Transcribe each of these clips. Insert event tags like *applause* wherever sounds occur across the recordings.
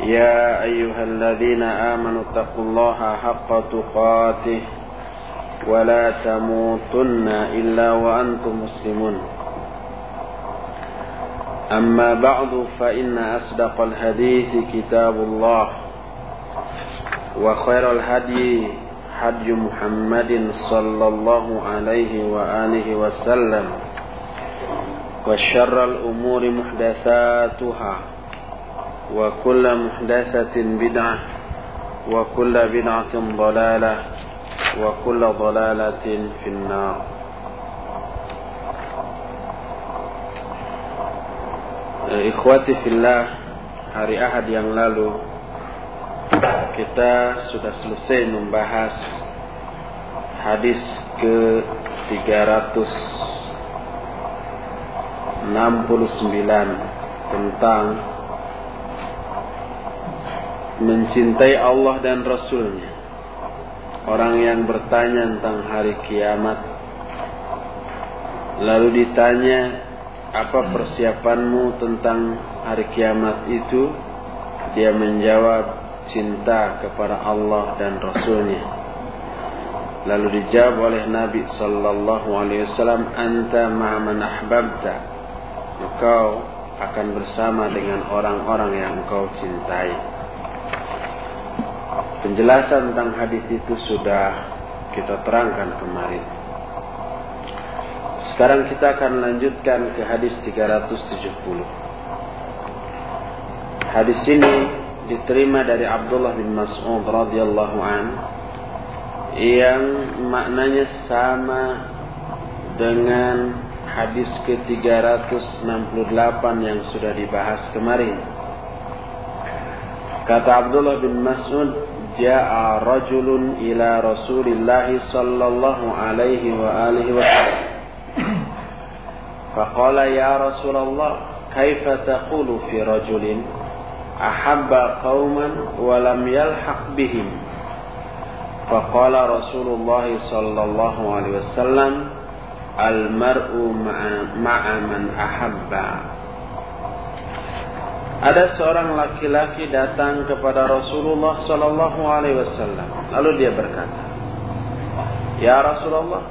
يا أيها الذين آمنوا اتقوا الله حق تقاته ولا تموتن إلا وأنتم مسلمون. أما بعد فإن أصدق الحديث كتاب الله وخير الهدي هدي محمد صلى الله عليه وآله وسلم وشر الأمور محدثاتها. وكل محدثة بدعة وكل بدعة ضلالة وكل ضلالة في النار Ikhwati fillah Hari Ahad yang lalu Kita sudah selesai membahas Hadis ke 369 Tentang Mencintai Allah dan Rasulnya Orang yang bertanya tentang hari kiamat Lalu ditanya apa persiapanmu tentang hari kiamat itu? Dia menjawab cinta kepada Allah dan Rasulnya. Lalu dijawab oleh Nabi Sallallahu Alaihi Wasallam, Anta ma'aman ahbabta. Engkau akan bersama dengan orang-orang yang engkau cintai. Penjelasan tentang hadis itu sudah kita terangkan kemarin. Sekarang kita akan lanjutkan ke hadis 370. Hadis ini diterima dari Abdullah bin Mas'ud radhiyallahu an yang maknanya sama dengan hadis ke-368 yang sudah dibahas kemarin. Kata Abdullah bin Mas'ud, "Ja'a rajulun ila Rasulillah sallallahu alaihi wa alihi wasallam." فقال يا رسول الله كيف تقول في رجل أحب قوما ولم يلحق بهم فقال رسول الله صلى الله عليه وسلم المرء مع من أحب Ada seorang laki-laki datang kepada Rasulullah Sallallahu Alaihi Wasallam. Lalu dia berkata, Ya Rasulullah,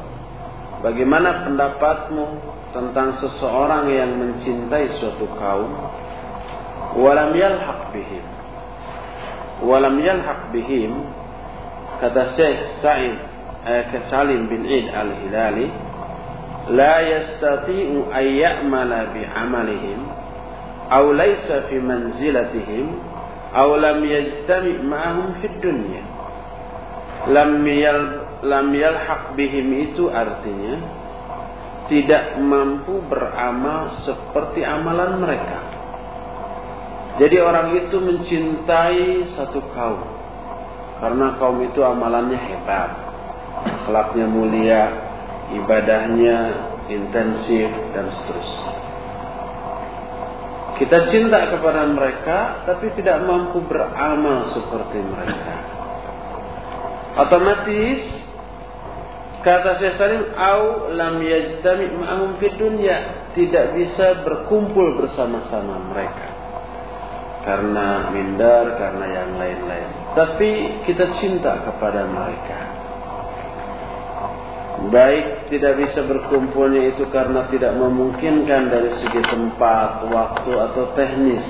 bagaimana pendapatmu tentang seseorang yang mencintai suatu kaum? Walam yalhaq bihim. Walam yalhaq bihim kata Syekh Sa'id eh, Salim bin Id al-Hilali la yastati'u an ya'mala bi'amalihim aw laysa fi manzilatihim aw lam yajtami' ma'ahum fi dunya lam yal lam yalhaq bihim itu artinya tidak mampu beramal seperti amalan mereka. Jadi orang itu mencintai satu kaum karena kaum itu amalannya hebat, akhlaknya mulia, ibadahnya intensif dan seterusnya. Kita cinta kepada mereka tapi tidak mampu beramal seperti mereka. Otomatis Kata Syekh Salim, "Au lam yajtami ma'ahum fid dunya." Tidak bisa berkumpul bersama-sama mereka. Karena minder, karena yang lain-lain. Tapi kita cinta kepada mereka. Baik tidak bisa berkumpulnya itu karena tidak memungkinkan dari segi tempat, waktu atau teknis.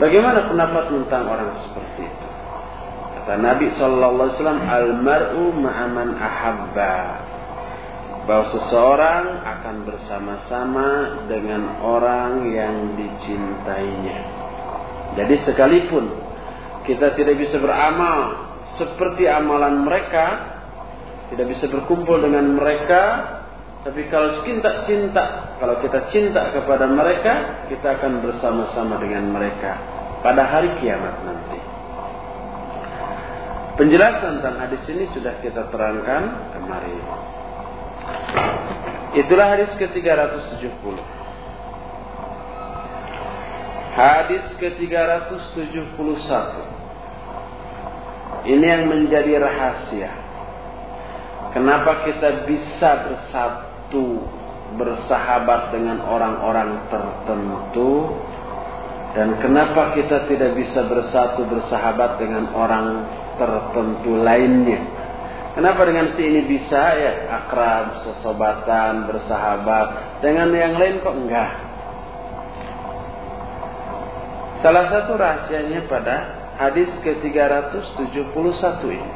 Bagaimana pendapat tentang orang seperti itu? Kata Nabi Sallallahu Alaihi Wasallam, "Al-mar'u ma'aman ahabba." Bahwa seseorang akan bersama-sama dengan orang yang dicintainya. Jadi sekalipun kita tidak bisa beramal seperti amalan mereka, tidak bisa berkumpul dengan mereka, Tapi kalau cinta cinta, kalau kita cinta kepada mereka, kita akan bersama-sama dengan mereka pada hari kiamat nanti. Penjelasan tentang hadis ini sudah kita terangkan kemarin. Itulah hadis ke-370. Hadis ke-371. Ini yang menjadi rahasia. Kenapa kita bisa bersatu, bersahabat dengan orang-orang tertentu dan kenapa kita tidak bisa bersatu bersahabat dengan orang tertentu lainnya. Kenapa dengan si ini bisa ya akrab, sesobatan, bersahabat, dengan yang lain kok enggak? Salah satu rahasianya pada hadis ke-371 ini.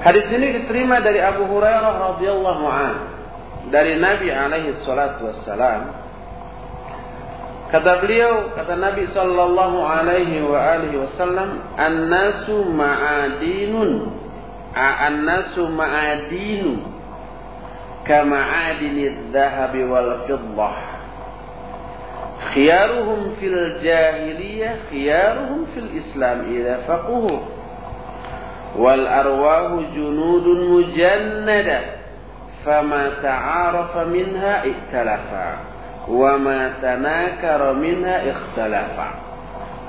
Hadis ini diterima dari Abu Hurairah radhiyallahu an dari Nabi alaihi salatu wassalam Kata beliau, kata Nabi sallallahu alaihi wa alihi wasallam, "An-nasu ma'adinun." An-nasu ma'adinu kama'adini dhahabi wal fiddah. Khiyaruhum fil jahiliyah, khiyaruhum fil Islam idza faquhu. Wal arwahu junudun mujannada. Fama ta'arafa minha iktalafa. Wa ma tanakara minha ikhtalafa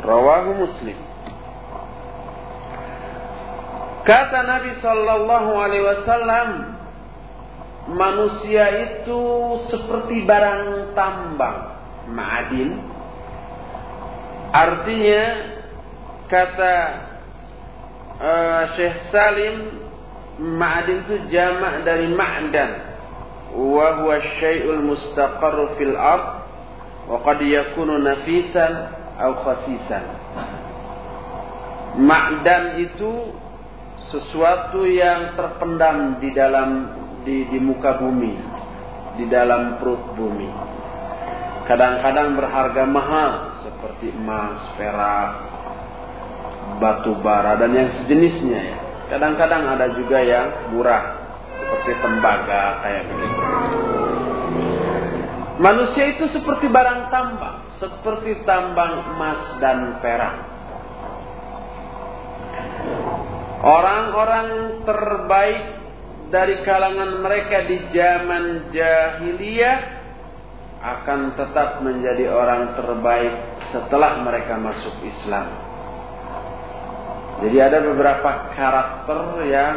rawahu muslim. Kata Nabi sallallahu alaihi wasallam manusia itu seperti barang tambang ma'adin. Artinya kata uh, Syekh Salim ma'adin itu jamak dari ma'dan wa huwa syai'ul mustaqarru fil ard wa qad yakunu nafisan aw khasisan. Ma'dan itu sesuatu yang terpendam di dalam di, di muka bumi, di dalam perut bumi. Kadang-kadang berharga mahal seperti emas, perak, batu bara dan yang sejenisnya ya. Kadang-kadang ada juga yang murah seperti tembaga kayak begitu. Manusia itu seperti barang tambang, seperti tambang emas dan perak. Orang-orang terbaik dari kalangan mereka di zaman jahiliyah akan tetap menjadi orang terbaik setelah mereka masuk Islam. Jadi ada beberapa karakter yang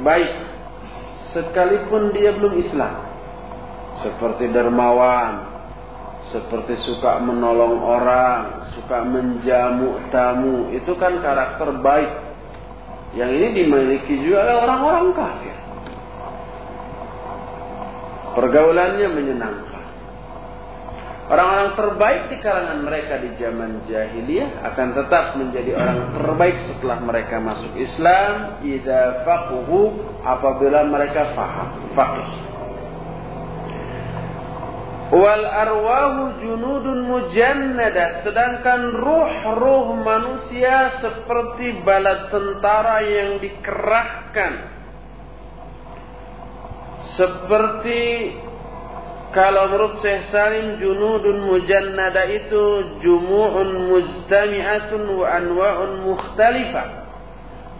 baik sekalipun dia belum Islam. Seperti dermawan, seperti suka menolong orang, suka menjamu tamu, itu kan karakter baik. Yang ini dimiliki juga oleh orang-orang kafir. Pergaulannya menyenangkan. Orang-orang terbaik di kalangan mereka di zaman jahiliyah akan tetap menjadi orang terbaik setelah mereka masuk Islam. Idza faquhu apabila mereka faham faqih. Wal arwahu junudun mujannada sedangkan ruh-ruh manusia seperti bala tentara yang dikerahkan. Seperti kalau menurut Syekh Salim junudun mujannada itu jumu'un mujtami'atun wa anwa'un mukhtalifah.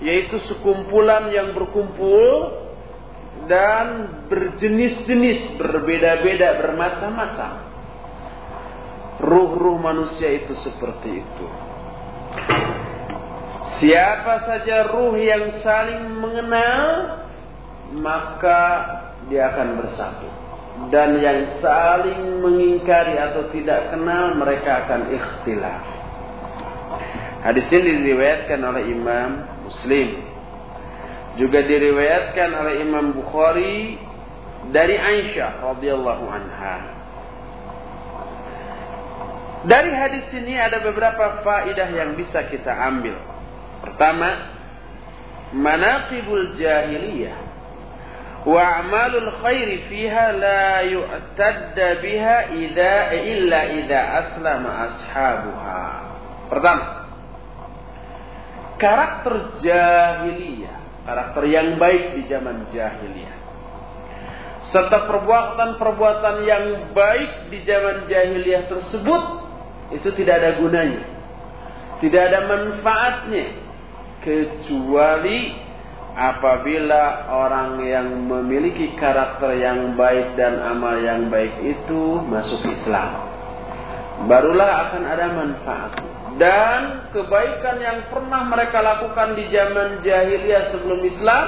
Yaitu sekumpulan yang berkumpul dan berjenis-jenis, berbeda-beda, bermacam-macam. Ruh-ruh manusia itu seperti itu. Siapa saja ruh yang saling mengenal, maka dia akan bersatu dan yang saling mengingkari atau tidak kenal mereka akan ikhtilaf. Hadis ini diriwayatkan oleh Imam Muslim. Juga diriwayatkan oleh Imam Bukhari dari Aisyah radhiyallahu anha. Dari hadis ini ada beberapa faidah yang bisa kita ambil. Pertama, manaqibul jahiliyah وأعمال الخير khairi fiha la yu'tadda biha إلا illa أسلم أصحابها. ashabuha. Pertama, karakter jahiliyah, karakter yang baik di zaman jahiliyah. Serta perbuatan-perbuatan yang baik di zaman jahiliyah tersebut itu tidak ada gunanya. Tidak ada manfaatnya kecuali apabila orang yang memiliki karakter yang baik dan amal yang baik itu masuk Islam. Barulah akan ada manfaat. Dan kebaikan yang pernah mereka lakukan di zaman jahiliyah sebelum Islam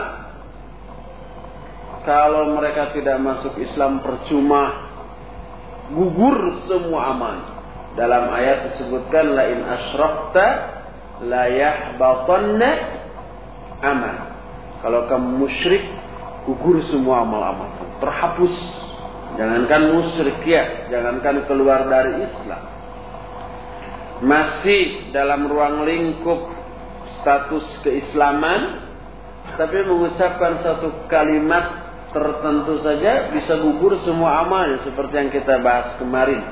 kalau mereka tidak masuk Islam percuma gugur semua amal. Dalam ayat disebutkan la in asyrakta la yahbatanna amal. Kalau kamu musyrik gugur semua amal-amal. Terhapus. Jangankan musyrik ya, jangankan keluar dari Islam. Masih dalam ruang lingkup status keislaman tapi mengucapkan satu kalimat tertentu saja bisa gugur semua amalnya seperti yang kita bahas kemarin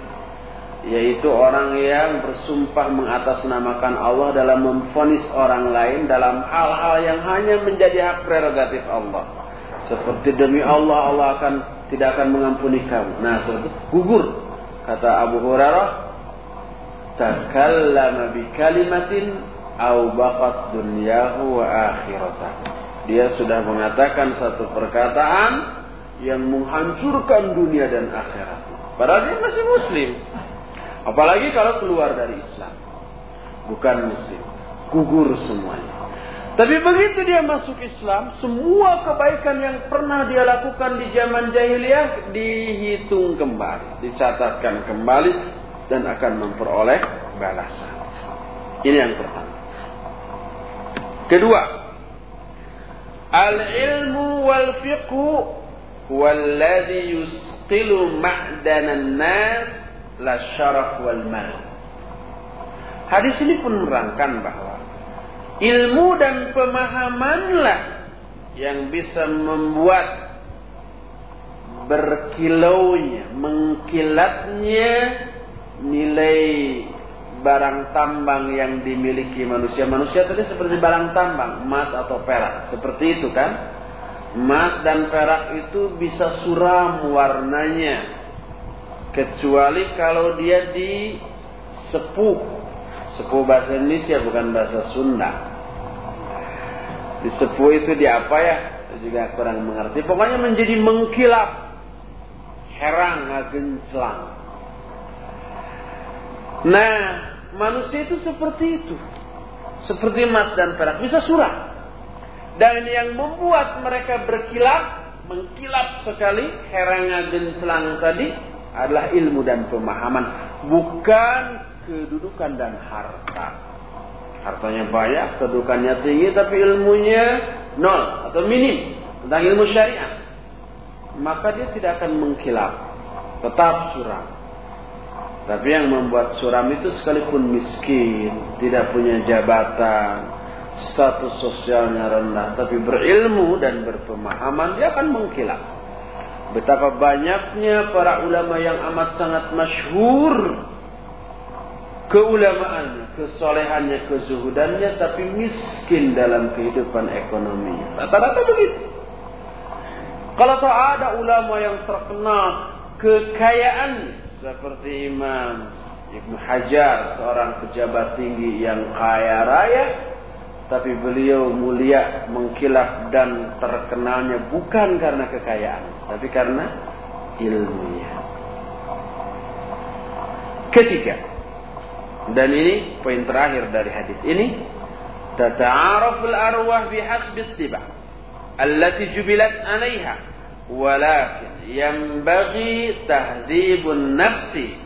yaitu orang yang bersumpah mengatasnamakan Allah dalam memfonis orang lain dalam hal-hal yang hanya menjadi hak prerogatif Allah seperti demi Allah Allah akan tidak akan mengampuni kamu nah seperti gugur kata Abu Hurairah takallama bi kalimatin au baqat dunyahu wa akhiratahu dia sudah mengatakan satu perkataan yang menghancurkan dunia dan akhirat. Padahal dia masih muslim. Apalagi kalau keluar dari Islam. Bukan muslim. Gugur semuanya. Tapi begitu dia masuk Islam, semua kebaikan yang pernah dia lakukan di zaman jahiliyah dihitung kembali, dicatatkan kembali dan akan memperoleh balasan. Ini yang pertama. Kedua, Al-ilmu wal fiqhu walladhi yusqilu ma'danan nas la syaraf wal mal. Hadis ini pun menerangkan bahwa ilmu dan pemahamanlah yang bisa membuat berkilaunya, mengkilatnya nilai barang tambang yang dimiliki manusia. Manusia tadi seperti barang tambang, emas atau perak. Seperti itu kan? Emas dan perak itu bisa suram warnanya. Kecuali kalau dia di sepuh. Sepuh bahasa Indonesia bukan bahasa Sunda. Di sepuh itu di apa ya? Saya juga kurang mengerti. Pokoknya menjadi mengkilap. Herang genclang Nah, manusia itu seperti itu. Seperti emas dan perak. Bisa surah. Dan yang membuat mereka berkilat, mengkilap sekali, herangnya genclang tadi, adalah ilmu dan pemahaman. Bukan kedudukan dan harta. Hartanya banyak, kedudukannya tinggi, tapi ilmunya nol atau minim tentang ilmu syariat. Maka dia tidak akan mengkilap. Tetap suram. Tapi yang membuat suram itu sekalipun miskin, tidak punya jabatan, status sosialnya rendah, tapi berilmu dan berpemahaman, dia akan mengkilat. Betapa banyaknya para ulama yang amat sangat masyhur keulamaannya, kesolehannya, kezuhudannya, tapi miskin dalam kehidupan ekonomi. Rata-rata begitu. Kalau ada ulama yang terkenal kekayaan seperti Imam Ibn Hajar, seorang pejabat tinggi yang kaya raya, tapi beliau mulia, mengkilap dan terkenalnya bukan karena kekayaan, tapi karena ilmunya. Ketiga, dan ini poin terakhir dari hadis ini, tata'araful arwah bihasbi tiba allati jubilat alaiha. Walakin yanbaghi tahdzibun nafsi.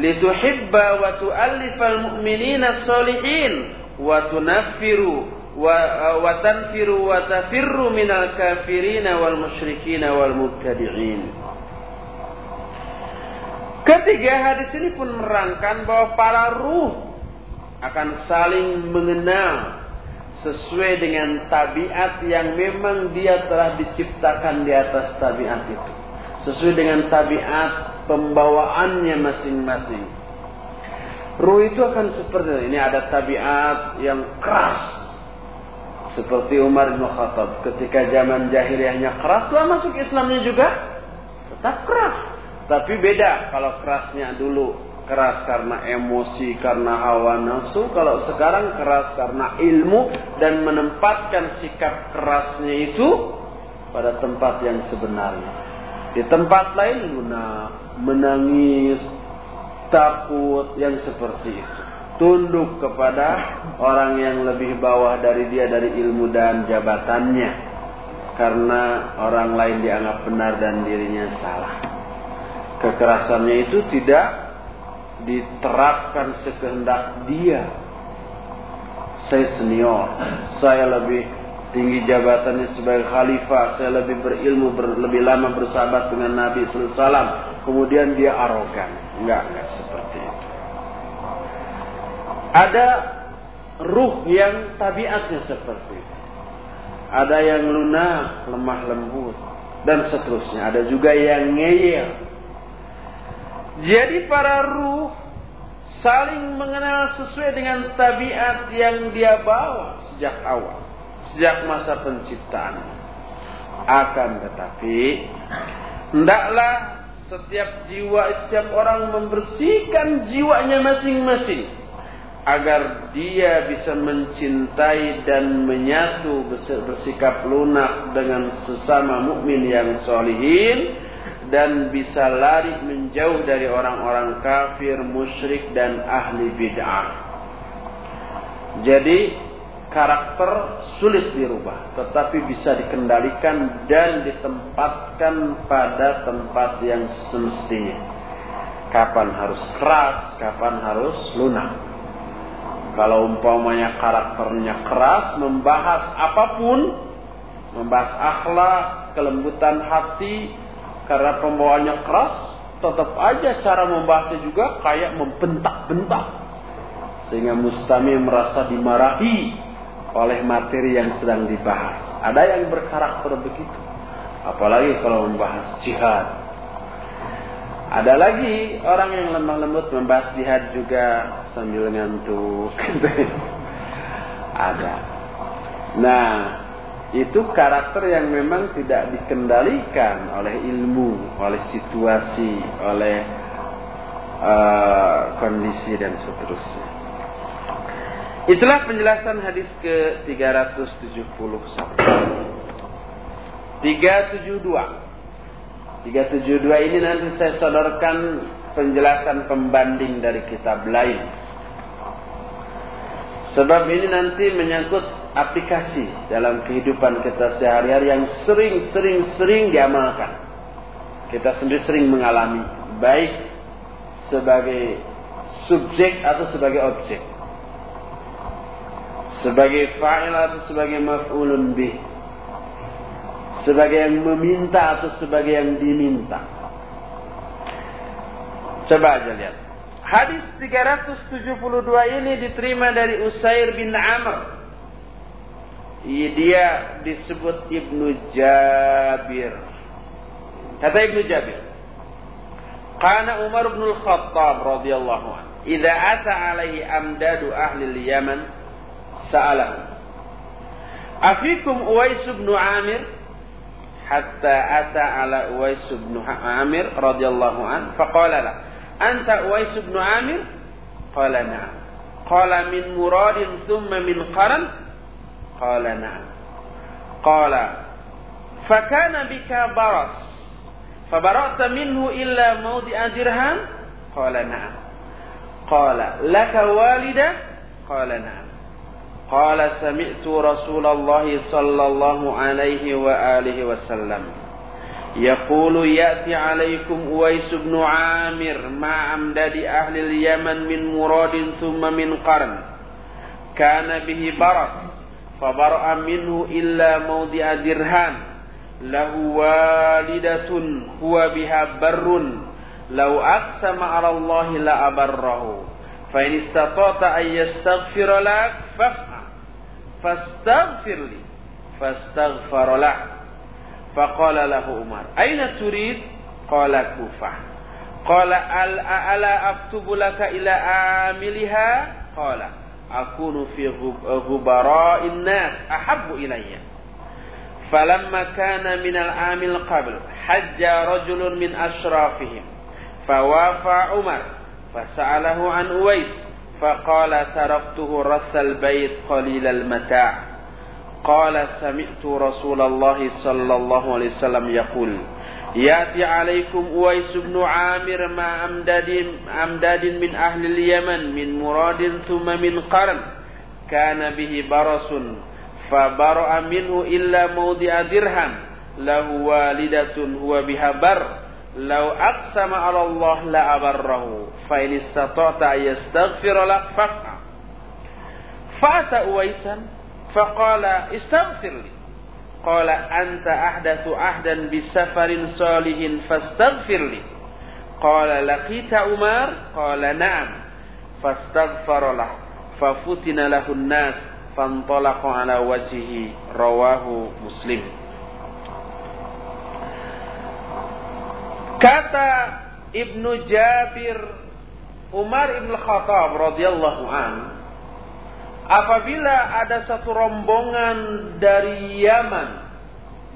Lituhibba wa tu'allifal mu'minina salihin wa tunaffiru Uh, wa tanfiru wa tafirru kafirina wal. Ketiga hadis ini pun merangkan bahwa para ruh akan saling mengenal sesuai dengan tabiat yang memang dia telah diciptakan di atas tabiat itu. Sesuai dengan tabiat pembawaannya masing-masing. Ruh itu akan seperti ini. ini ada tabiat yang keras, seperti Umar bin Khattab. Ketika zaman jahiliyahnya keras, lah masuk Islamnya juga Tetap keras. Tapi beda kalau kerasnya dulu keras karena emosi, karena hawa nafsu. Kalau sekarang keras karena ilmu dan menempatkan sikap kerasnya itu pada tempat yang sebenarnya. Di tempat lain lunak, menangis, takut yang seperti itu. Tunduk kepada orang yang lebih bawah dari dia dari ilmu dan jabatannya. Karena orang lain dianggap benar dan dirinya salah. Kekerasannya itu tidak diterapkan sekehendak dia. Saya senior, saya lebih tinggi jabatannya sebagai khalifah, saya lebih berilmu, ber, lebih lama bersahabat dengan Nabi SAW. Kemudian dia arogan. Enggak, enggak seperti. Ada ruh yang tabiatnya seperti itu. Ada yang lunak, lemah lembut, dan seterusnya. Ada juga yang ngeyel, jadi para ruh saling mengenal sesuai dengan tabiat yang dia bawa sejak awal, sejak masa penciptaan. Akan tetapi, hendaklah setiap jiwa, setiap orang membersihkan jiwanya masing-masing agar dia bisa mencintai dan menyatu bersikap lunak dengan sesama mukmin yang solihin dan bisa lari menjauh dari orang-orang kafir, musyrik dan ahli bid'ah. Jadi karakter sulit dirubah, tetapi bisa dikendalikan dan ditempatkan pada tempat yang semestinya. Kapan harus keras, kapan harus lunak. Kalau umpamanya karakternya keras, membahas apa pun, membahas akhlak, kelembutan hati, karena pembawaannya keras, tetap aja cara membahasnya juga kayak membentak-bentak. Sehingga mustami merasa dimarahi oleh materi yang sedang dibahas. Ada yang berkarakter begitu. Apalagi kalau membahas jihad. Ada lagi orang yang lemah lembut membahas jihad juga sambil ngantuk. *laughs* Ada. Nah, itu karakter yang memang tidak dikendalikan oleh ilmu, oleh situasi, oleh uh, kondisi dan seterusnya. Itulah penjelasan hadis ke 371. 372. 372 ini nanti saya sodorkan penjelasan pembanding dari kitab lain. Sebab ini nanti menyangkut aplikasi dalam kehidupan kita sehari-hari yang sering-sering-sering diamalkan. Kita sendiri sering mengalami baik sebagai subjek atau sebagai objek. Sebagai fa'il atau sebagai maf'ulun bih. Sebagai yang meminta atau sebagai yang diminta. Coba aja lihat. Hadis 372 ini diterima dari Usair bin Amr dia disebut Ibnu Jabir. Kata Ibnu Jabir, Karena Umar bin Al-Khattab radhiyallahu anhu, "Idza ata alaihi amdadu ahli al-Yaman, sa'alahu, Afikum Uwais bin Amir?" Hatta ata ala Uwais bin Amir radhiyallahu anhu, faqala la, "Anta Uwais bin Amir?" Qala na'am. Qala min muradin thumma min qaran قال نعم قال فكان بك برص فبرأت منه إلا موضع درهم قال نعم قال لك والدة قال نعم قال سمعت رسول الله صلى الله عليه وآله وسلم يقول يأتي عليكم أويس بن عامر مع أمداد أهل اليمن من مراد ثم من قرن كان به برص فبرأ منه إلا موضع درهان له والدة هو بها بر لو أقسم على الله لأبره فإن استطعت أن يستغفر لك فافعل fastaghfirli. Fastaghfaralah faqala lahu Umar aina turid? Qala kufah qala al ala aktubu laka ila amiliha? Qala akunu fi ghubara'in nas ahabbu ilayya. فلما كان من al القبل حج رجل من min ashrafihim. Fawafa Umar عن an Uwais فقال تركته رث البيت قليل المتاع. قال سمعت رسول الله صلى الله عليه وسلم يقول يأتي عليكم أويس بن عامر مع أمداد, أمداد من أهل اليمن من مراد ثم من قرن. كان به برس فبرأ منه إلا موضع درهم. له والدة هو بها بر. Lau aqsama ala Allah la abarrahu fa in istata'ta yastaghfir la faqa. Fa'ata Uwaisan faqala istaghfir li. Qala anta ahdathu ahdan bisafarin salihin fastaghfir li. Qala laqita Umar? Qala na'am. Fastaghfar lah. Fafutina lahun nas fantalaqa ala wajhihi rawahu Muslim. Kata Ibnu Jabir Umar Ibn Khattab radhiyallahu an apabila ada satu rombongan dari Yaman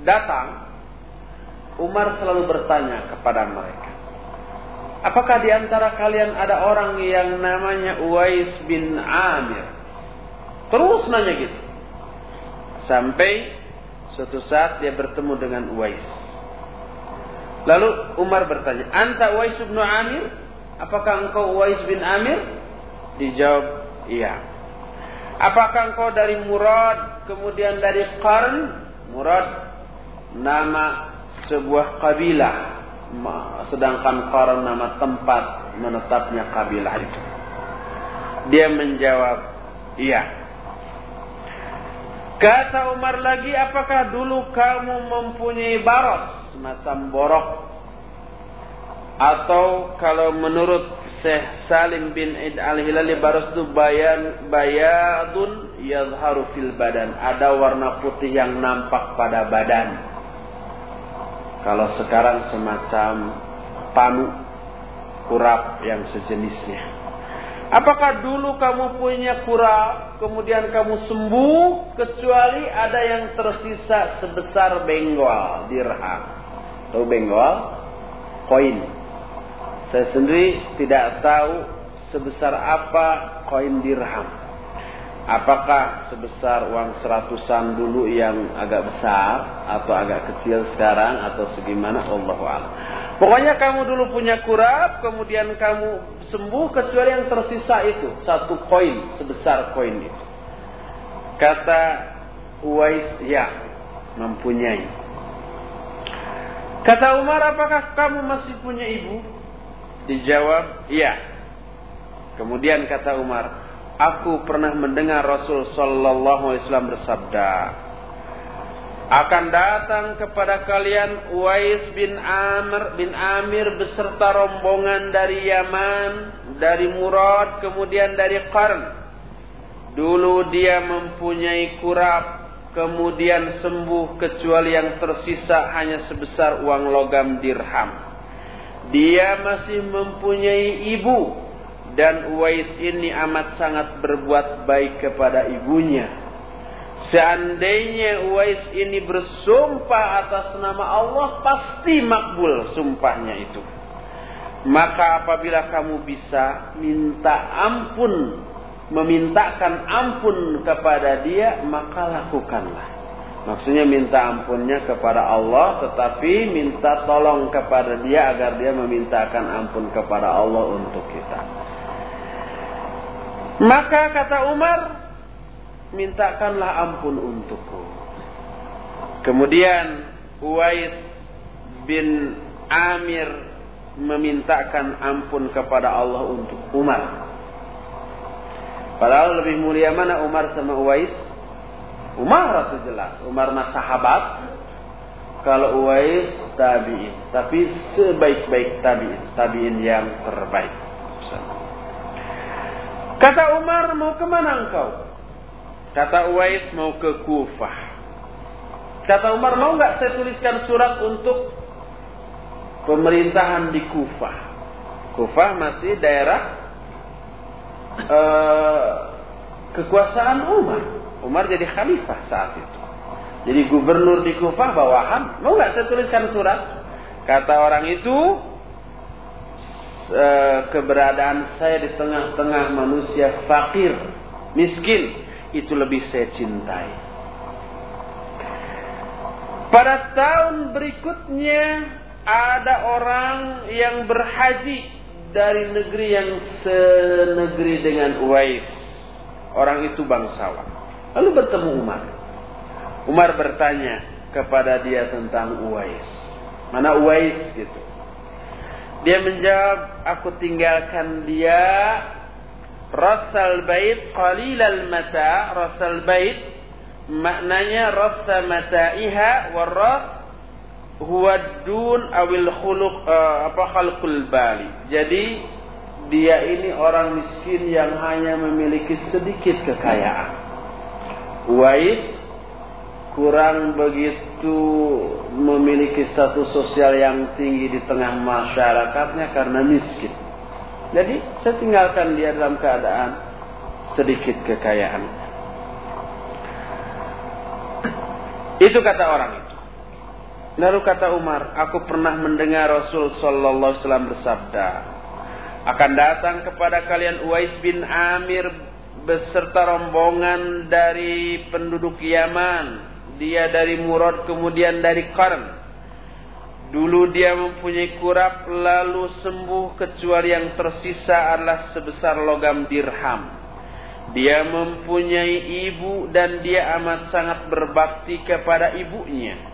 datang, Umar selalu bertanya kepada mereka, Apakah di antara kalian ada orang yang namanya Uwais bin Amir? Terus nanya gitu. Sampai suatu saat dia bertemu dengan Uwais. Lalu Umar bertanya, Anta Uwais bin Amir? Apakah engkau Uwais bin Amir? Dijawab, iya. Apakah engkau dari Murad, kemudian dari Qarn? Murad, nama sebuah kabilah. Sedangkan Qarn nama tempat menetapnya kabilah itu. Dia menjawab, iya. Kata Umar lagi, apakah dulu kamu mempunyai baros, semacam borok? Atau kalau menurut Syekh Salim bin Id al-Hilali baros itu bayan bayadun yadharu fil badan. Ada warna putih yang nampak pada badan. Kalau sekarang semacam panu kurap yang sejenisnya. Apakah dulu kamu punya kurap, kemudian kamu sembuh, kecuali ada yang tersisa sebesar benggol dirham. Tahu benggol? Koin saya sendiri tidak tahu sebesar apa koin dirham. Apakah sebesar uang seratusan dulu yang agak besar atau agak kecil sekarang atau segimana Allah a'lam. Pokoknya kamu dulu punya kurap, kemudian kamu sembuh kecuali yang tersisa itu satu koin sebesar koin itu. Kata Uwais ya mempunyai. Kata Umar apakah kamu masih punya ibu? Dijawab, iya. Kemudian kata Umar, aku pernah mendengar Rasul sallallahu alaihi wasallam bersabda, akan datang kepada kalian Uwais bin Amr bin Amir beserta rombongan dari Yaman, dari Murad, kemudian dari Qarn. Dulu dia mempunyai kurap, kemudian sembuh kecuali yang tersisa hanya sebesar uang logam dirham. Dia masih mempunyai ibu dan Uwais ini amat sangat berbuat baik kepada ibunya. Seandainya Uwais ini bersumpah atas nama Allah pasti makbul sumpahnya itu. Maka apabila kamu bisa minta ampun, memintakan ampun kepada dia, maka lakukanlah. Maksudnya minta ampunnya kepada Allah tetapi minta tolong kepada dia agar dia memintakan ampun kepada Allah untuk kita. Maka kata Umar, mintakanlah ampun untukku. Kemudian Uwais bin Amir memintakan ampun kepada Allah untuk Umar. Padahal lebih mulia mana Umar sama Uwais? Umar itu jelas. Umar mah sahabat. Kalau Uwais tabi'in. Tapi sebaik-baik tabi'in. Tabi'in yang terbaik. Kata Umar mau ke mana engkau? Kata Uwais mau ke Kufah. Kata Umar mau nggak saya tuliskan surat untuk pemerintahan di Kufah. Kufah masih daerah uh, kekuasaan Umar. Umar jadi khalifah saat itu. Jadi gubernur di Kufah bawahan, mau nggak saya tuliskan surat? Kata orang itu, keberadaan saya di tengah-tengah manusia fakir, miskin, itu lebih saya cintai. Pada tahun berikutnya ada orang yang berhaji dari negeri yang senegeri dengan Uwais. Orang itu bangsawan. Lalu bertemu Umar. Umar bertanya kepada dia tentang Uwais. Mana Uwais gitu. Dia menjawab, aku tinggalkan dia rasal bait qalilal mata, rasal bait maknanya rasa mataiha waras huwa dun awil khuluq uh, apa khalqul bali. Jadi dia ini orang miskin yang hanya memiliki sedikit kekayaan. Wais kurang begitu memiliki satu sosial yang tinggi di tengah masyarakatnya karena miskin. Jadi saya tinggalkan dia dalam keadaan sedikit kekayaan. Itu kata orang itu. Lalu kata Umar, aku pernah mendengar Rasul Sallallahu Alaihi Wasallam bersabda, akan datang kepada kalian Uwais bin Amir beserta rombongan dari penduduk Yaman dia dari Murad kemudian dari Qarn. Dulu dia mempunyai kurap lalu sembuh kecuali yang tersisa adalah sebesar logam dirham. Dia mempunyai ibu dan dia amat sangat berbakti kepada ibunya.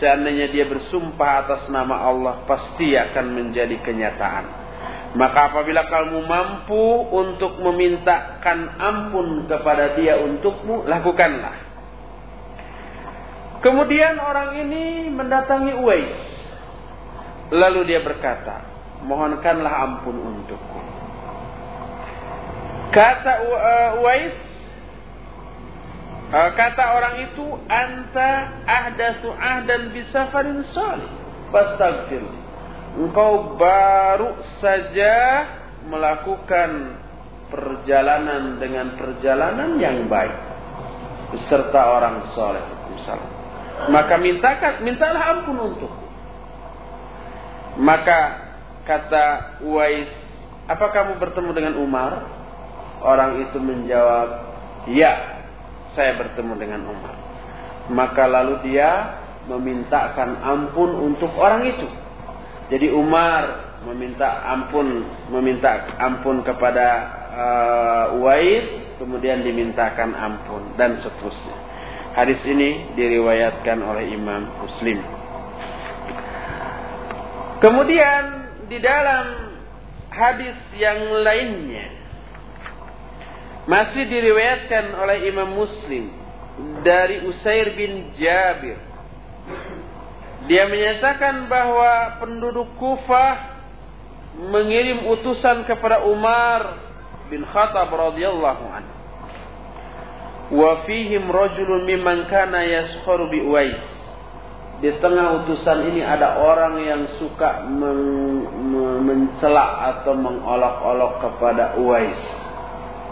Seandainya dia bersumpah atas nama Allah pasti akan menjadi kenyataan. Maka apabila kamu mampu untuk memintakan ampun kepada dia untukmu, lakukanlah. Kemudian orang ini mendatangi Uwais. Lalu dia berkata, mohonkanlah ampun untukku. Kata Uwais, kata orang itu, anta ahdatsu ahdan bisafarin salih. Fastaghfir. Engkau baru saja melakukan perjalanan dengan perjalanan yang baik beserta orang soleh. Misalnya maka mintakan mintalah ampun untuk maka kata Uwais apa kamu bertemu dengan Umar orang itu menjawab ya saya bertemu dengan Umar. Maka lalu dia memintakan ampun untuk orang itu. Jadi Umar meminta ampun meminta ampun kepada uh, Uwais kemudian dimintakan ampun dan seterusnya. Hadis ini diriwayatkan oleh Imam Muslim. Kemudian di dalam hadis yang lainnya masih diriwayatkan oleh Imam Muslim dari Usair bin Jabir. Dia menyatakan bahwa penduduk Kufah mengirim utusan kepada Umar bin Khattab radhiyallahu anhu wa fihim rajulun mimman kana yaskharu bi Uwais. Di tengah utusan ini ada orang yang suka men mencela atau mengolok-olok kepada Uwais.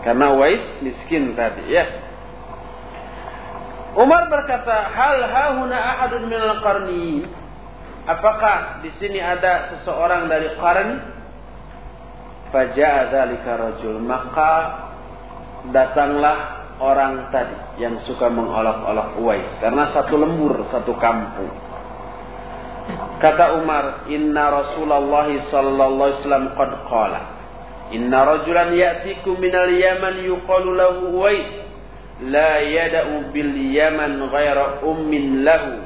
Karena Uwais miskin tadi ya. Umar berkata, "Hal hahuna ahadun min al-qarni?" Apakah di sini ada seseorang dari qarn? Faja'a dzalika rajul, maka datanglah orang tadi yang suka mengolok-olok Uwais karena satu lembur satu kampung. Kata Umar, "Inna Rasulullah sallallahu alaihi wasallam qad qala, Inna rajulan ya'tiku minal Yaman yuqalu lahu Uwais, la yada'u bil Yaman ghaira ummin lahu.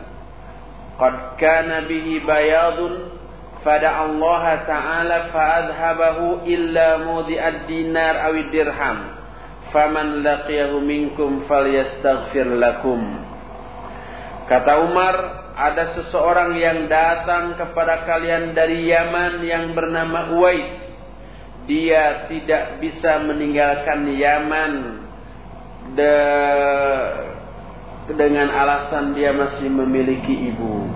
Qad kana bihi bayadun fada'a Allah Ta'ala fa'adhabahu illa mudi'ad dinar awi dirham." faman laqiyahu minkum falyastaghfir lakum kata Umar ada seseorang yang datang kepada kalian dari Yaman yang bernama Uwais dia tidak bisa meninggalkan Yaman de dengan alasan dia masih memiliki ibu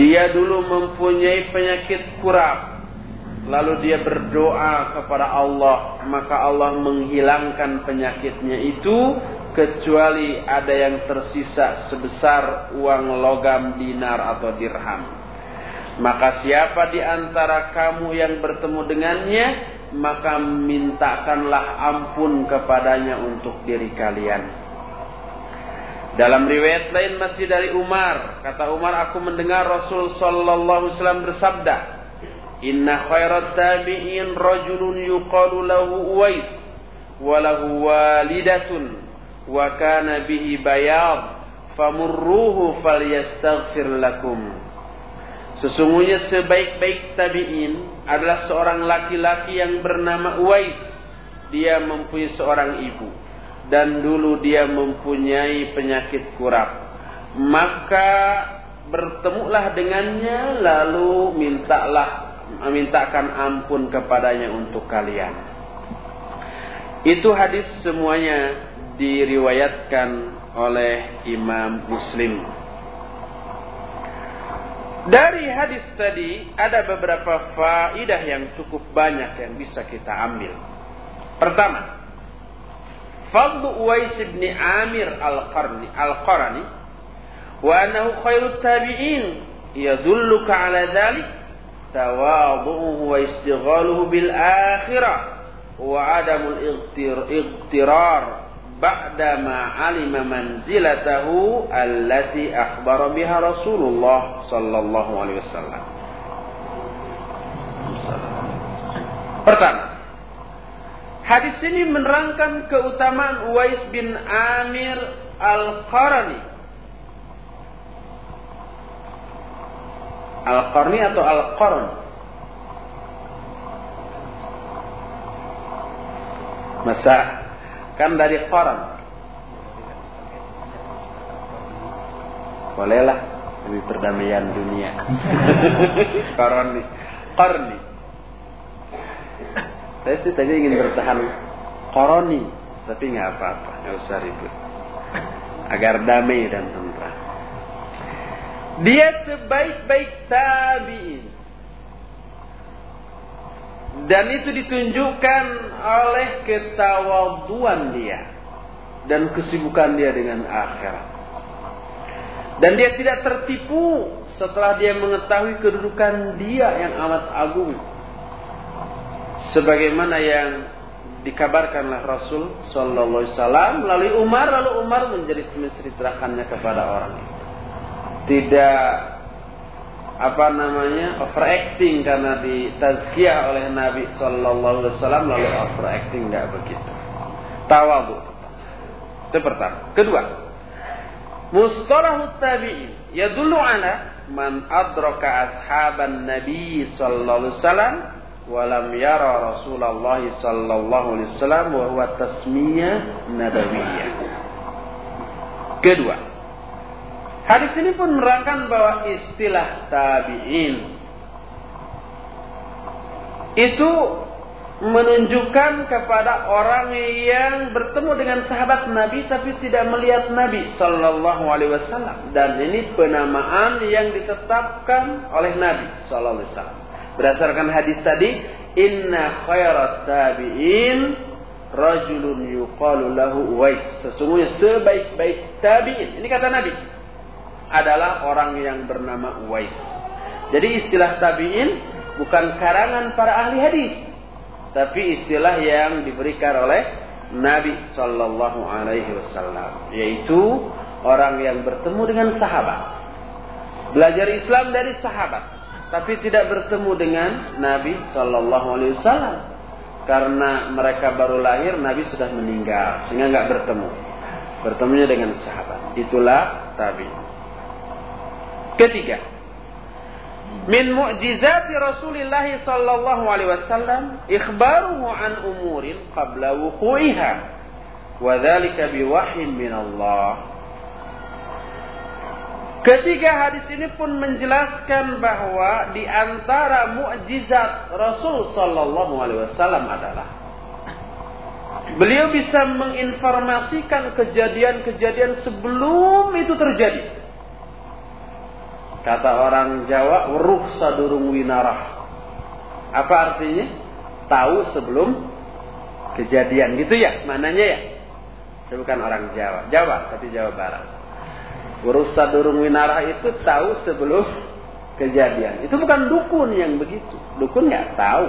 dia dulu mempunyai penyakit kurap lalu dia berdoa kepada Allah maka Allah menghilangkan penyakitnya itu kecuali ada yang tersisa sebesar uang logam dinar atau dirham. Maka siapa di antara kamu yang bertemu dengannya, maka mintakanlah ampun kepadanya untuk diri kalian. Dalam riwayat lain masih dari Umar, kata Umar aku mendengar Rasul sallallahu alaihi wasallam bersabda, "Inna khairat tabi'in rajulun yuqalu lahu Uwais wa lahu walidatun wa kana bihi bayad famurruhu falyastaghfir lakum Sesungguhnya sebaik-baik tabi'in adalah seorang laki-laki yang bernama Uwais. Dia mempunyai seorang ibu. Dan dulu dia mempunyai penyakit kurap. Maka bertemulah dengannya lalu mintalah mintakan ampun kepadanya untuk kalian. Itu hadis semuanya diriwayatkan oleh Imam Muslim. Dari hadis tadi ada beberapa faidah yang cukup banyak yang bisa kita ambil. Pertama, Fadlu Uwais bin Amir Al-Qarni Al-Qarani wa annahu khairut tabi'in yadulluka ala dhalik tawadhu'uhu wa istighaluhu bil akhirah wa adamul ightirar ba'dama alima manzilatahu allati akhbara biha Rasulullah sallallahu alaihi wasallam. Pertama, hadis ini menerangkan keutamaan Uwais bin Amir Al-Qarani. Al-Qarni atau Al-Qarn? Masa Kan dari koran. Bolehlah demi perdamaian dunia. *laughs* Koroni. Korni. Saya sih tadi ingin bertahan koroni, tapi nggak apa-apa, nggak usah ribut. Agar damai dan tentram. Dia sebaik-baik tabi'in. Dan itu ditunjukkan oleh ketawaduan dia dan kesibukan dia dengan akhirat. Dan dia tidak tertipu setelah dia mengetahui kedudukan dia yang amat agung. Sebagaimana yang dikabarkanlah Rasul Sallallahu Alaihi Wasallam melalui Umar, lalu Umar menjadi menceritakannya kepada orang itu. Tidak apa namanya overacting karena ditazkiyah oleh Nabi Sallallahu Alaihi Wasallam lalu overacting nggak begitu. Tawadu. Itu pertama. Kedua, mustalah tabi'in yadullu ala man adraka ashaban Nabi Sallallahu Alaihi Wasallam walam yara Rasulullah Sallallahu Alaihi Wasallam wa huwa tasmiyah nabawiyah. Kedua, Hadis ini pun menerangkan bahwa istilah tabi'in itu menunjukkan kepada orang yang bertemu dengan sahabat Nabi tapi tidak melihat Nabi Sallallahu Alaihi Wasallam. Dan ini penamaan yang ditetapkan oleh Nabi Sallallahu Alaihi Wasallam. Berdasarkan hadis tadi Inna khairat tabi'in rajulun yuqalu lahu Uwais. Sesungguhnya sebaik-baik tabi'in. Ini kata Nabi adalah orang yang bernama Uwais. Jadi istilah tabi'in bukan karangan para ahli hadis, tapi istilah yang diberikan oleh Nabi Shallallahu Alaihi Wasallam, yaitu orang yang bertemu dengan sahabat, belajar Islam dari sahabat, tapi tidak bertemu dengan Nabi Shallallahu Alaihi Wasallam karena mereka baru lahir, Nabi sudah meninggal, sehingga nggak bertemu. Bertemunya dengan sahabat, itulah tabi. Ketiga, min mu'jizati Rasulullah sallallahu alaihi wasallam ikhbaruhu an umurin qabla wuqu'iha wa dzalika biwahyin min Allah. Ketiga hadis ini pun menjelaskan bahwa di antara mukjizat Rasul sallallahu alaihi wasallam adalah beliau bisa menginformasikan kejadian-kejadian sebelum itu terjadi. Kata orang Jawa, weruh sadurung winarah. Apa artinya? Tahu sebelum kejadian gitu ya, mananya ya. Saya bukan orang Jawa. Jawa, tapi Jawa Barat. Urusan Durung Winarah itu tahu sebelum kejadian. Itu bukan dukun yang begitu. Dukun nggak tahu.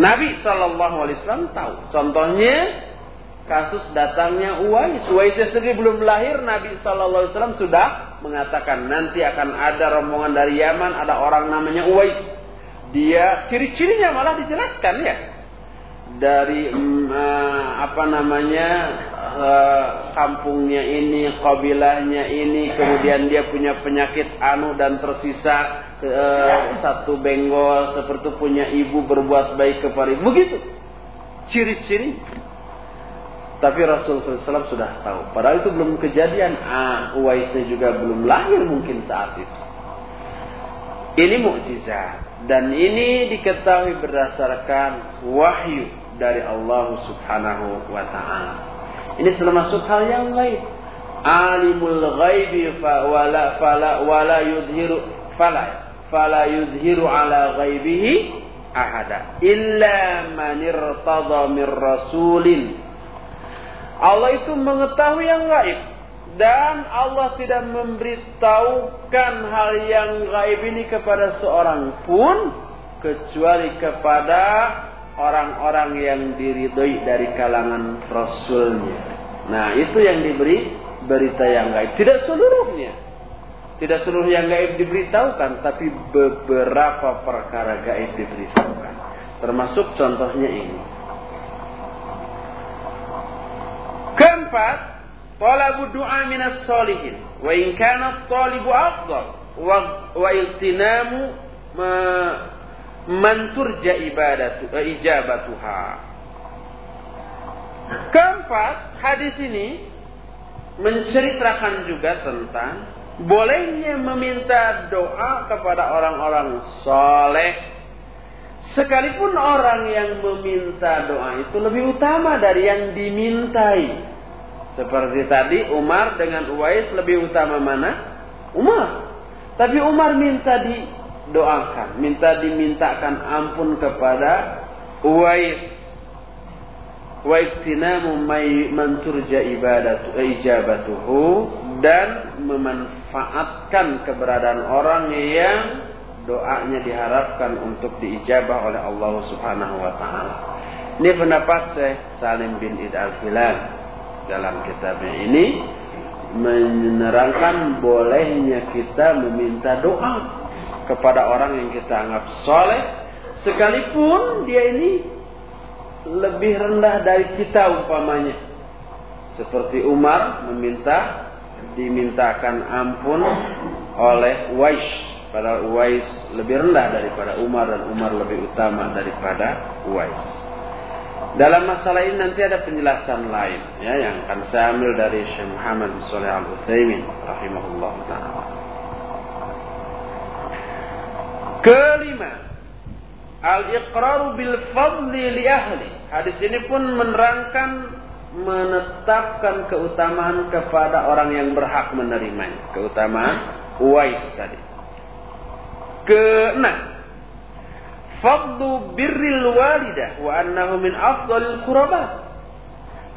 Nabi Shallallahu Alaihi Wasallam tahu. Contohnya kasus datangnya Uwais. Uwais sendiri belum lahir, Nabi Wasallam sudah mengatakan nanti akan ada rombongan dari Yaman, ada orang namanya Uwais. Dia ciri-cirinya malah dijelaskan ya dari uh, apa namanya uh, kampungnya ini, kabilahnya ini, kemudian dia punya penyakit anu dan tersisa uh, satu benggol seperti punya ibu berbuat baik kepada ibu. Begitu ciri-ciri. Tapi Rasulullah SAW sudah tahu. Padahal itu belum kejadian. Ah, Uwaisnya juga belum lahir mungkin saat itu. Ini mukjizat dan ini diketahui berdasarkan wahyu dari Allah Subhanahu wa taala. Ini termasuk hal yang gaib. Alimul ghaibi fa wala fala wala yudhiru fala fala yudhiru ala ghaibihi ahada illa man irtada min rasulin. Allah itu mengetahui yang gaib dan Allah tidak memberitahukan hal yang gaib ini kepada seorang pun kecuali kepada orang-orang yang diridhoi dari kalangan Rasulnya. Nah itu yang diberi berita yang gaib. Tidak seluruhnya. Tidak seluruh yang gaib diberitahukan, tapi beberapa perkara gaib diberitahukan. Termasuk contohnya ini. Keempat, talabu du'a minas solihin. Wa in kana talibu afdal. Wa, wa iltinamu manturja ibadatu uh, ijabatuha. Keempat, hadis ini menceritakan juga tentang bolehnya meminta doa kepada orang-orang soleh sekalipun orang yang meminta doa itu lebih utama dari yang dimintai. Seperti tadi Umar dengan Uwais lebih utama mana? Umar. Tapi Umar minta di doakan, minta dimintakan ampun kepada Uwais. Wa iktinamu man turja ibadatu ijabatuhu dan memanfaatkan keberadaan orang yang doanya diharapkan untuk diijabah oleh Allah Subhanahu wa taala. Ini pendapat Syekh Salim bin Id Al-Filan dalam kitabnya ini menerangkan bolehnya kita meminta doa kepada orang yang kita anggap soleh, sekalipun dia ini lebih rendah dari kita umpamanya. Seperti Umar meminta dimintakan ampun oleh Uwais. Pada Uwais lebih rendah daripada Umar dan Umar lebih utama daripada Uwais. Dalam masalah ini nanti ada penjelasan lain ya yang akan saya ambil dari Syekh Muhammad bin Shalih Al Utsaimin rahimahullah taala. Kelima, al-iqraru bil fadli li ahli. Hadis ini pun menerangkan menetapkan keutamaan kepada orang yang berhak menerimanya. Keutamaan Uwais tadi. Keenam, fadlu birril walidah wa annahu min afdalil qurabah.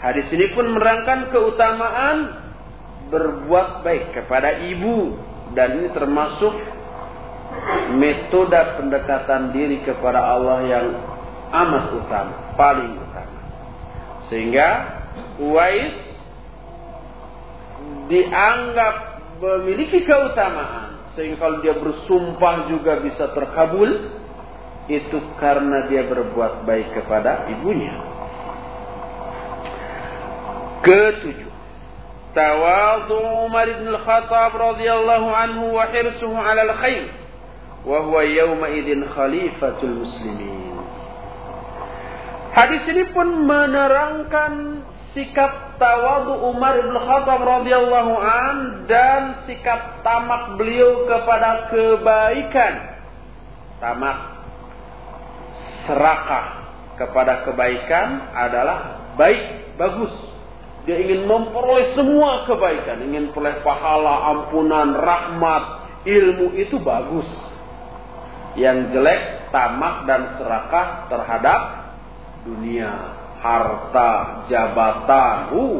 Hadis ini pun menerangkan keutamaan berbuat baik kepada ibu dan ini termasuk metode pendekatan diri kepada Allah yang amat utama, paling utama. Sehingga Uwais dianggap memiliki keutamaan sehingga kalau dia bersumpah juga bisa terkabul itu karena dia berbuat baik kepada ibunya. Ketujuh, tawadhu Umar bin Al-Khattab radhiyallahu anhu wa hirsuhu 'ala al-khair wa huwa yawma idin khalifatul muslimin. Hadis ini pun menerangkan sikap tawadu Umar bin Khattab radhiyallahu an dan sikap tamak beliau kepada kebaikan. Tamak serakah kepada kebaikan adalah baik, bagus. Dia ingin memperoleh semua kebaikan, ingin peroleh pahala, ampunan, rahmat, ilmu itu bagus yang jelek, tamak dan serakah terhadap dunia, harta, jabatan. Uh,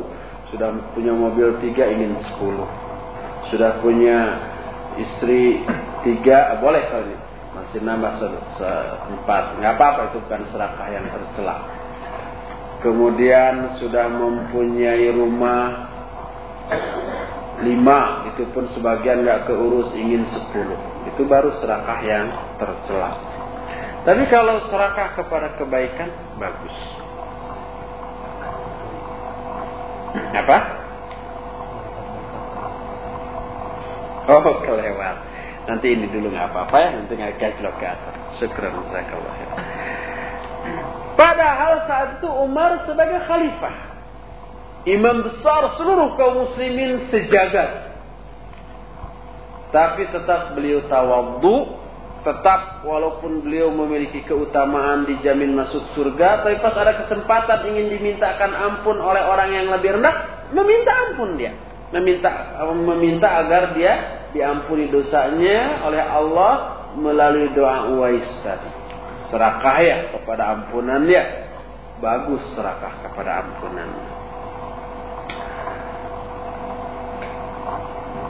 sudah punya mobil tiga ingin sepuluh. Sudah punya istri tiga, boleh kali masih nambah seempat. Nggak apa-apa itu bukan serakah yang tercela. Kemudian sudah mempunyai rumah lima, itu pun sebagian nggak keurus ingin sepuluh. Itu baru serakah yang tercela. Tapi kalau serakah kepada kebaikan bagus. Apa? Oh kelewat. Nanti ini dulu nggak apa-apa ya, nanti nggak gajlok ke atas. Syukran jazakallah. Padahal saat itu Umar sebagai khalifah, imam besar seluruh kaum muslimin sejagat. Tapi tetap beliau tawadhu, tetap walaupun beliau memiliki keutamaan dijamin masuk surga, tapi pas ada kesempatan ingin dimintakan ampun oleh orang yang lebih rendah, meminta ampun dia meminta meminta agar dia diampuni dosanya oleh Allah melalui doa Uwais tadi. Serakah ya kepada ampunan dia. Bagus serakah kepada ampunan.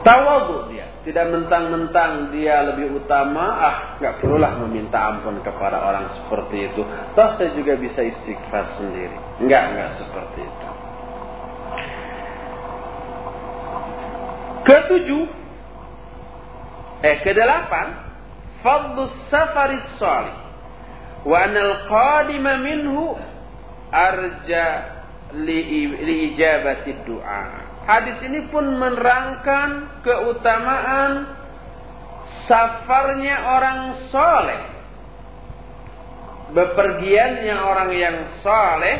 Tawadu dia, tidak mentang-mentang dia lebih utama, ah nggak perlulah meminta ampun kepada orang seperti itu. Toh saya juga bisa istighfar sendiri. Enggak, enggak seperti itu. Ketujuh, eh kedelapan, fadlus safaris salih. Wa anal qadima minhu arja li ijabati doa. Hadis ini pun menerangkan keutamaan safarnya orang soleh. Bepergiannya orang yang soleh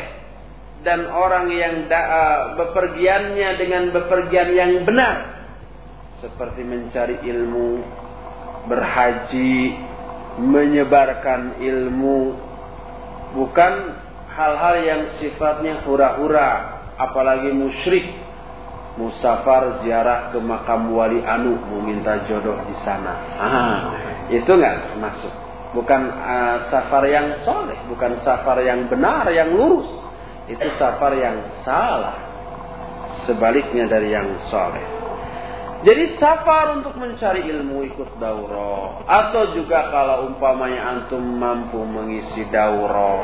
dan orang yang da, uh, bepergiannya dengan bepergian yang benar seperti mencari ilmu, berhaji, menyebarkan ilmu, bukan hal-hal yang sifatnya hura-hura, apalagi musyrik, musafar ziarah ke makam wali anu meminta jodoh di sana. Ah, itu nggak masuk. Bukan uh, safar yang soleh, bukan safar yang benar, yang lurus. Itu safar yang salah. Sebaliknya dari yang soleh. Jadi safar untuk mencari ilmu ikut daurah atau juga kalau umpamanya antum mampu mengisi daurah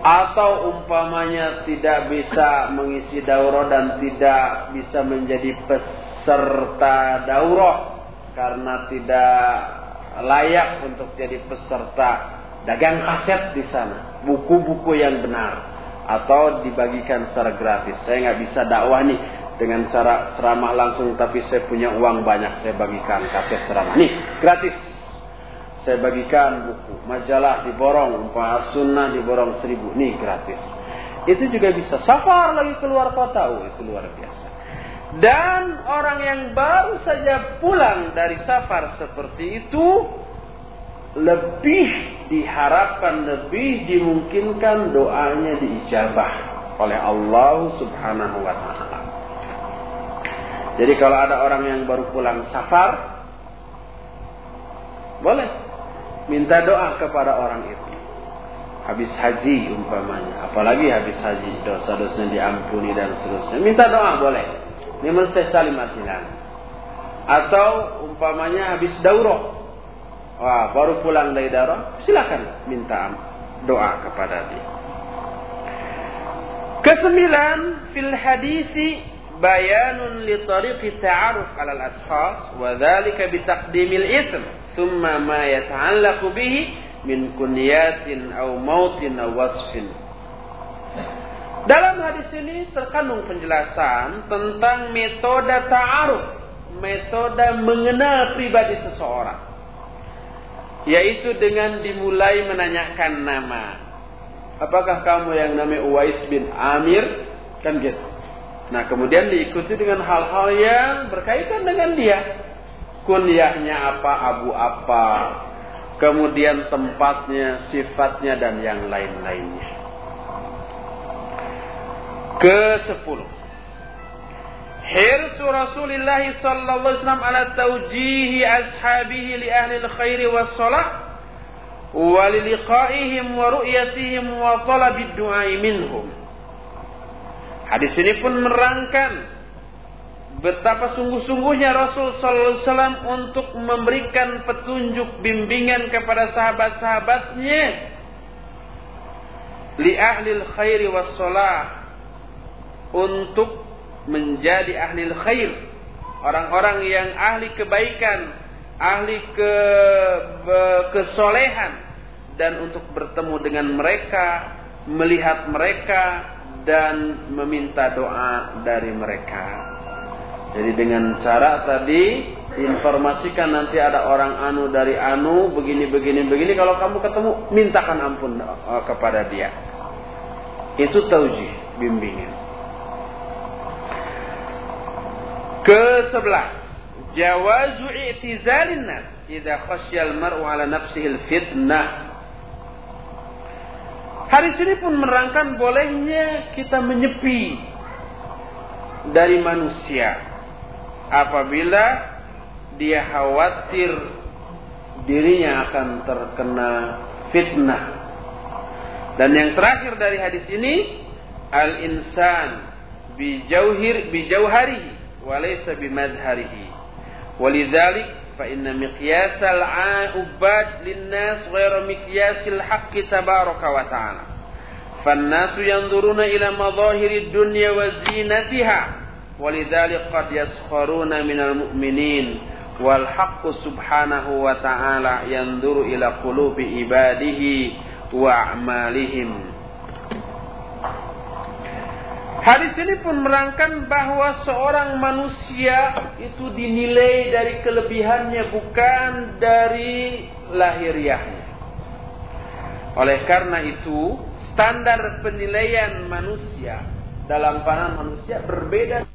atau umpamanya tidak bisa mengisi daurah dan tidak bisa menjadi peserta daurah karena tidak layak untuk jadi peserta dagang kaset di sana, buku-buku yang benar. Atau dibagikan secara gratis. Saya nggak bisa dakwah nih dengan cara ceramah langsung tapi saya punya uang banyak saya bagikan kaset ceramah. Nih gratis. Saya bagikan buku majalah diborong umpah sunnah diborong seribu. Nih gratis. Itu juga bisa. Safar lagi keluar kota. Oh itu luar biasa. Dan orang yang baru saja pulang dari safar seperti itu lebih diharapkan lebih dimungkinkan doanya diijabah oleh Allah Subhanahu wa taala jadi kalau ada orang yang baru pulang safar, boleh minta doa kepada orang itu. Habis haji umpamanya, apalagi habis haji dosa-dosanya diampuni dan seterusnya. Minta doa boleh. Ini saya salim Atau umpamanya habis daurah. Wah, baru pulang dari daurah, silakan minta doa kepada dia. Kesembilan, fil hadisi bayanun li tariqi ta'aruf 'ala al-ashkhas wa dhalika bi taqdimil ism thumma ma yata'allaqu bihi min kunyatin aw mautin aw wasfin dalam hadis ini terkandung penjelasan tentang metode ta'aruf, metode mengenal pribadi seseorang. Yaitu dengan dimulai menanyakan nama. Apakah kamu yang namanya Uwais bin Amir? Kan gitu. Nah kemudian diikuti dengan hal-hal yang berkaitan dengan dia. Kunyahnya apa, abu apa, kemudian tempatnya, sifatnya dan yang lain-lainnya. Ke sepuluh. Hirsu Rasulullah sallallahu alaihi wasallam ala taujihi ashabihi li ahli al-khairi was salah wa li liqa'ihim wa ru'yatihim wa talabi du'ai minhum Hadis ini pun merangkan betapa sungguh-sungguhnya Rasul sallallahu alaihi wasallam untuk memberikan petunjuk bimbingan kepada sahabat-sahabatnya. Li ahli khairi was untuk menjadi ahli khair orang-orang yang ahli kebaikan ahli ke kesolehan. Dan untuk bertemu dengan mereka melihat mereka dan meminta doa dari mereka jadi dengan cara tadi informasikan nanti ada orang anu dari anu begini begini begini kalau kamu ketemu mintakan ampun uh, kepada dia. Itu tauji bimbingan. Ke sebelas jawazu i'tizalin nas idza khasyal mar'u ala nafsihi fitnah. Hari ini pun merangkan bolehnya kita menyepi dari manusia apabila dia khawatir dirinya akan terkena fitnah. Dan yang terakhir dari hadis ini al-insan bijauhir bijauharihi wa laysa bimadharihi. Walidzalik miqyas al-ubad lin-nas ghairu miqyasil haqqi tabaraka wa ta'ala. فالناس ينظرون إلى مظاهر الدنيا وزينتها ولذلك قد يسخرون من المؤمنين والحق سبحانه وتعالى ينظر إلى قلوب عباده وأعمالهم Hadis ini pun merangkan bahwa seorang manusia itu dinilai dari kelebihannya bukan dari lahiriahnya. Oleh karena itu, standar penilaian manusia dalam pandangan manusia berbeda